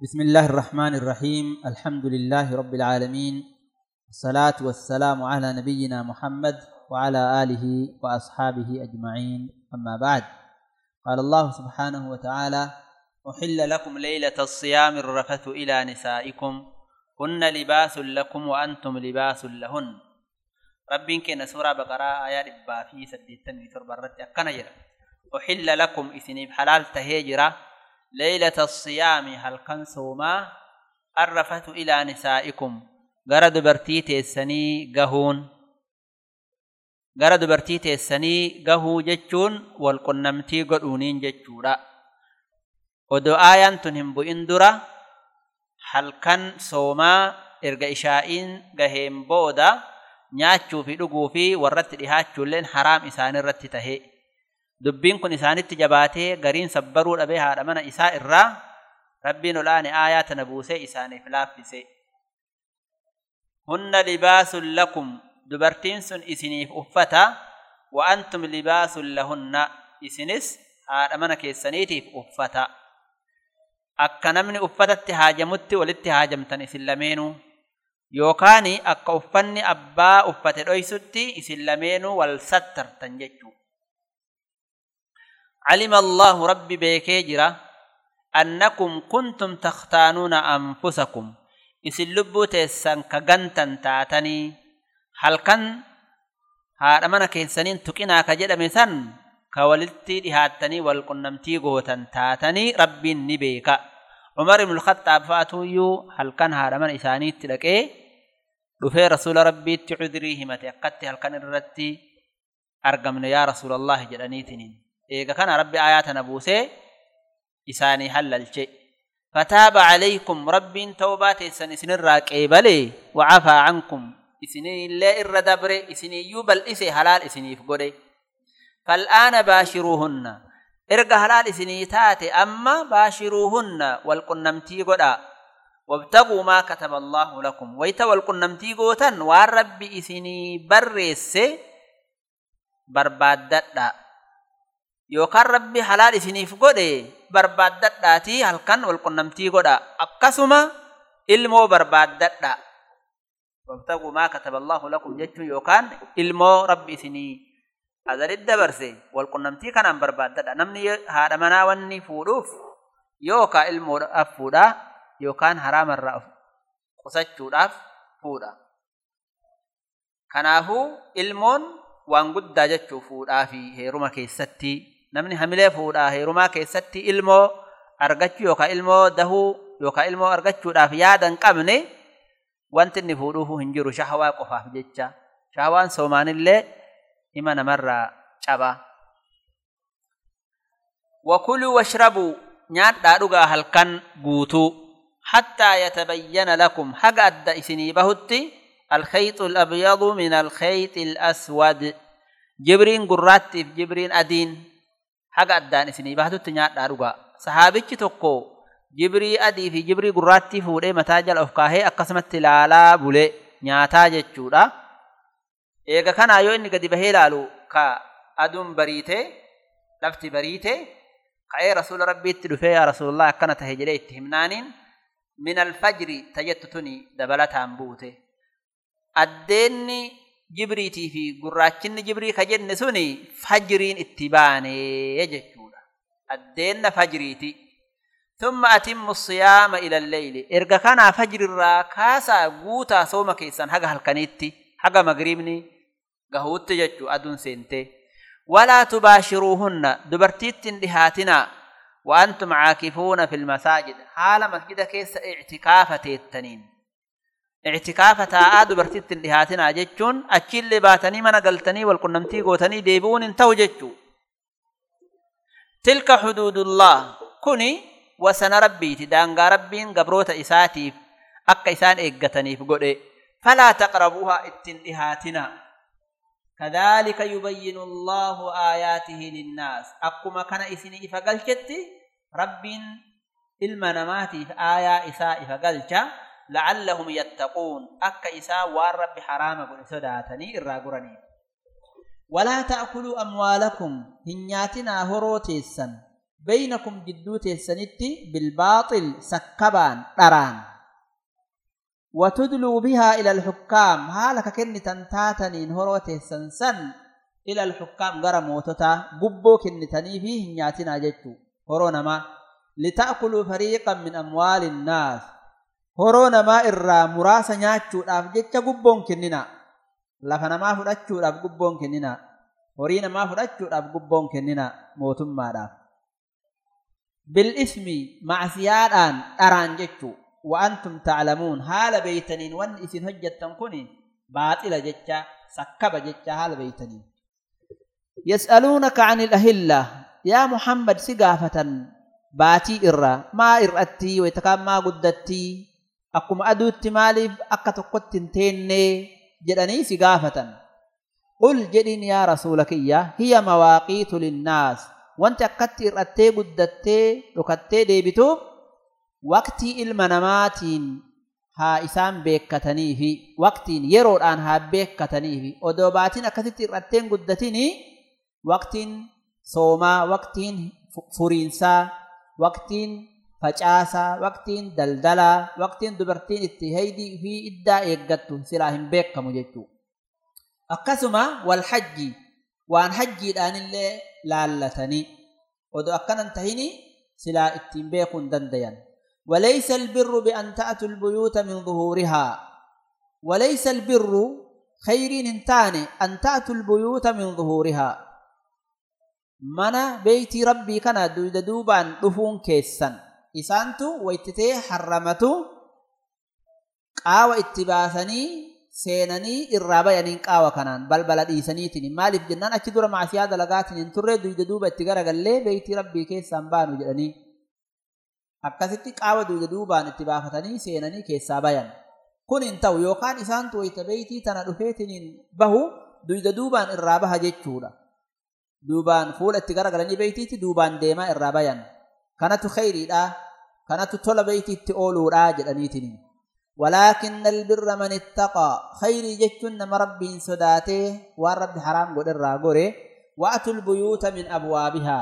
بسم الله الرحمن الرحيم الحمد لله رب العالمين الصلاة والسلام على نبينا محمد وعلى آله وأصحابه أجمعين أما بعد قال الله سبحانه وتعالى أحل لكم ليلة الصيام الرفث إلى نسائكم هن لباس لكم وأنتم لباس لهن ربين كنا سورة بقرة آيات إبا في سديتن في برت أكنا جرا أحل لكم إثنين حلال تهجرة ليلة الصيام هل كان صوما الرفث إلى نسائكم. غرد برتي تيسني قهون. غرد برتي تيسني قهو جتشون والقنمتي قدونين جتشورا. ودو آيان تنهم بو اندرا هل كان صوما إرقى إشائين قهيم بودا. nyaachuu fi dhuguu fi warratti dhihaachuulleen haraam isaan irratti tahe dubbiin kun isaanitti jabaatee gariin sabbaruu dhabee haadha mana isaa irraa rabbiin olaane aayaa tana buusee isaaniif laaffise hunna libaasun lakum dubartiin sun isiniif uffata wa antum libaasun lahunna isinis haadha mana keessaniitiif uffata akka namni uffatatti haajamutti walitti haajamtan isin lameenuu yookaan akka uffanni abbaa uffate dhoysutti isin lameenuu wal sattartan jechuu علم الله ربي بيكيجرا أنكم كنتم تختانون أنفسكم. إسن لبو تيسان كغنتن تاتني. هل كان؟ هذا من كيسانين تكينا كجد مثان كوالدتي دهاتني والقنمتي غوتن تاتني ربي نبيكا عمر بن الخطاب فاتويو. هل كان؟ هذا من إساني تلقي دفي رسول ربي تعذري همتي قد هل كان الرتي؟ أرقمنا يا رسول الله جلنيتنين كان ربي آيات نبوسي إساني حللشي فتاب عليكم ربي توبات إسان إسن الراكيبلي وعفى عنكم إسني اللي إردبري إسني يوبل إسي حلال إسني فقري فالآن باشروهن erga halaal isinii taate amma baashiruuhunna walqunnamtii godha wabtaguu maa kataba allaahu lakum wayta walqunnamtii gootan waan rabbi isinii barreesse barbaaddadha yookaan rabbi halaal isiniif godhe barbaaddadhaatii halkan walqunnamtii godha akkasuma ilmoo barbaaddadha wabtaguu maa kataba allaahu lakum jechuun yookaan ilmoo rabbi isinii azalit dabarse walqunnamtii kanaan barbaaddadha namni haadha manaa wanni fuudhuuf yookaan ilmoodhaaf fuudha yookaan haraamarraa of qusachuudhaaf fuudha. Kanaafuu ilmoon waan guddaa jechuu fuudhaa fi heeruma keessatti namni hamilee fuudhaa heerumaa keessatti ilmoo argachuu yookaan ilmoo dahuu yookaan ilmoo argachuudhaaf yaada hin qabne wanti inni fuudhuuf hin jiru shahawaa qofaaf jecha shahawaan soomaanillee ima namarraa caba wakuluu washrabuu nyaadhaa dhugaa halkan guutuu hattaa yatabayyana lakum haga adda isinii bahutti alkhayxu alabyadu min alkhayxi alaswad jibriin gurraattiif jibriin adiin haga addaan isinii bahatutti nyaadhaa dhugaa. Sahaabichi tokko jibrii adii fi jibrii gurraattii fuudhee mataa jala of kaahee akkasumatti ilaalaa bule nyaataa jechuudha. Eega kanaa yoo inni gadi bahee ilaalu ka aduun bariite lafti bariite ka'ee rasuula rabbiitti dhufee yaa rasuulallah akkana tahe jedhee itti himnaaniin min alfajri tajettu tuni dabalataan buute. Addeenni جبريتي في قراتشن جبري خجن نسوني فجرين اتباني يجتشونا أدين فجريتي ثم أتم الصيام إلى الليل إرقا كان فجر الراكاسا قوتا سوما كيسان حقا هالكنيتي حقا مغريبني قهوت تججو أدون سنتي ولا تباشروهن دبرتيتن لهاتنا وأنتم عاكفون في المساجد حال مسجدك كيس اعتكافة التنين اعتكافتا آدو برتيت اللي هاتنا جتشون أكي اللي باتني من قلتني والقنمتي قوتني ديبون انتو جتشو. تلك حدود الله. كني وسن ربي تدانغ ربي قبروت إساتي أكا إسان إقتني فقل فلا تقربوها اتنهاتنا كذلك يبين الله آياته للناس. أقوم كان إسني إفقل جتي ربي إلمنماتي في آياء إساء إفقل جتي لعلهم يتقون. أك إساء والرب حرام قل سداتني إراغرني ولا تأكلوا أموالكم. هنياتنا هروتيسا بينكم جدوت السنتي بالباطل سكبان دران وتدلوا بها إلى الحكام. هالك كن تنتاتنين هروت السنسن إلى الحكام غرا موتتا قبو كن تنيفيه نياتنا جتو هرونا ما لتأكلوا فريقا من أموال الناس. هرونا ما إرى مراسا نياتشو داف جتشا قبون كننا لفنا ما فرأتشو داف قبون كننا هورينا ما فرأتشو داف قبون كننا موتم ما داف بالإثم مع سيادان أران جتشو وأنتم تعلمون هال بيتنين وان إسن هجة كوني باطلة جتشا سكب جتشا هال بيتنين يسألونك عن الأهلة يا محمد سقافة باتي إرى ويتكام ما قدتي أقوم أدوت مالف أكتقت تنتيني جدني سقافة قل جدين يا رسولك إياه هي مواقيت للناس وانت أكت إرأتي قدتي ركتي ديبتو waqtii ilma namaatiin haa isaan beekatanii fi waqtiin yeroodhaan haa beekatanii fi odoo baatiin akkasitti irratteen guddatini waqtiin soomaa waqtiin furiinsaa waqtiin فجاسا وقتين دلدلا وقتين دبرتين اتهيدي في ادا ايقتو سلاهم بيقا مجدتو اقسما والحج وان حجي الان اللي لالتني ودو اقنا انتهيني سلا اتين بيقا دنديا وليس البر بان تأتوا البيوت من ظهورها وليس البر خيرين انتاني ان تأتوا البيوت من ظهورها mana beyti rabbi kana duida duban dufun kessan isaantu waytitee harramatu qaawa itti baasanii seenanii irraa bayaniin qaawa kanaan balbala dhiisaniitiin maaliif jennaan achi dura maasiyaa dalagaatiin hin turre duyda duuba itti garagallee beeytii rabbii keessaan baanu jedhanii akkasitti qaawa duyda duubaan itti baafatanii seenanii keessaa bayan kun hin ta'u yookaan isaantu wayta beeytii tana dhufeetiniin bahu duyda duubaan irraa baha jechuudha duubaan fuula itti garagalanii beeytiitti duubaan deemaa irraa bayan kanatu khayriidha kanatu tola beeytiitti ooluudha jedhaniitiin ولكن البر من اتقى خير جتن نما ربي صداته ورب حرام قد الراغوري واتوا البيوت من ابوابها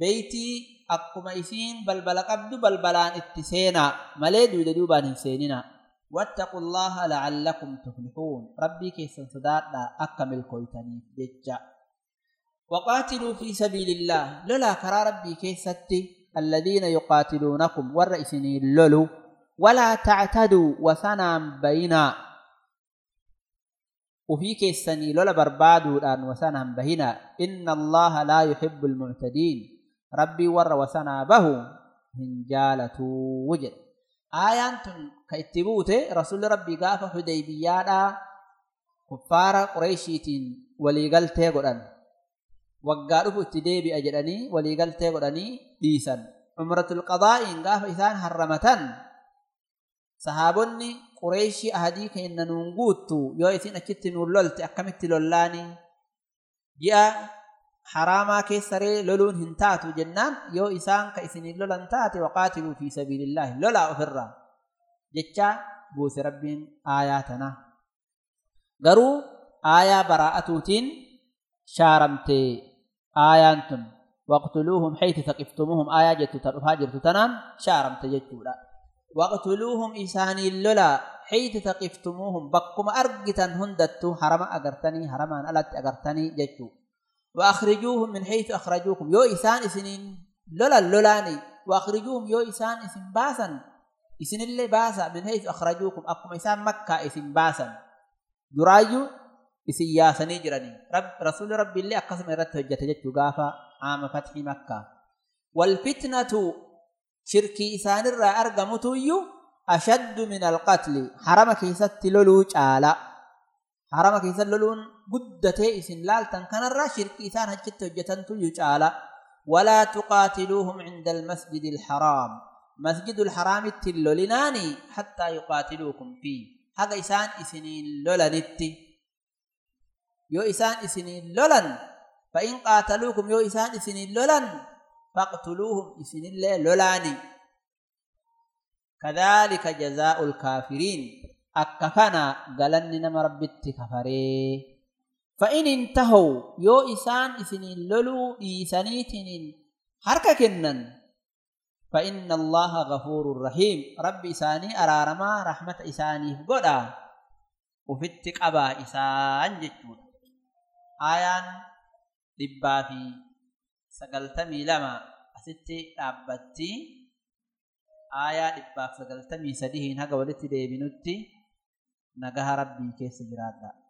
بيتي akkuma isiin balbala qabdu balbalaan itti seenaa malee duyda duubaan hin seenina. واتقوا الله لعلكم تفلحون ربي كيسن صدادا أكا ملكويتني ججا وقاتلوا في سبيل الله لولا كرا ربي كيستي الذين يقاتلونكم والرئيسين اللولو ولا تعتدوا وثنا بينا وفي كيسني لولا بربادو الآن وثنا بينا إن الله لا يحب المعتدين. ربي ور وثنا به من جالتو وجد آيان تن كيتبوت رسول ربي قاف حديبيادا. كفار قريشيتين وليقلتي قدن وقالوا اتديبي أجدني وليقلتي قدني ديسا عمرة القضاء قاف إثان حرمتن صحابني قريشي أهدي كإن ننقوتو يو إثين أكت نوللت أكمت لولاني جاء حراما كيسري لولون هنتاتو جنان يو إسان كإسنين لولن تاتي وقاتلوا في سبيل الله لولا أفرا جتشا بوس ربين آياتنا قرو آية براءتوتين شارمتي آيانتم. واقتلوهم حيث ثقفتموهم. آية جتو جرتو تنان شارمت جتو لا واقتلوهم إساني اللولا حيث ثقفتموهم. بقم أرقتا هندتو. حرم أغرتني حرمان ألت أغرتني جتو وأخرجوهم من حيث أخرجوكم. يو إسان إسنين لولا اللولاني. وأخرجوهم يو إسان إسن باسا إسن اللي باسا من حيث أخرجوكم. أقوم إسان مكة إسن باسا درايو إسن ياسني جراني رب رسول رب اللي أقسم رت هجة جت غافا عام فتح مكة والفتنة شركي إسان الرا أرقمتو أشد من القتل حرم كيست لولو على حرم كيست لولون قدتي إسن لالتن كان الرا شركي إسان هجت هجة على ولا تقاتلوهم عند المسجد الحرام مسجد الحرام التلولناني حتى يقاتلوكم فيه هذا يو إسان إسنين لولن فإن قاتلوكم يو إسان إسنين لولن فاقتلوهم إسنين لولاني كذلك جزاء الكافرين أكفنا قالن نما ربت كفري فإن انتهوا يو إسان إسنين لولو إيسانيتين harka kennan. فإن الله غفور رحيم ربي إساني أرارما رحمة إساني قدا وفتك أبا إسان جتون دبا في سقلتمي لما أستي أبتي آية دبا في سقلتمي سديهين هقا ولتي دي بنتي نقها ربي كيس جرادا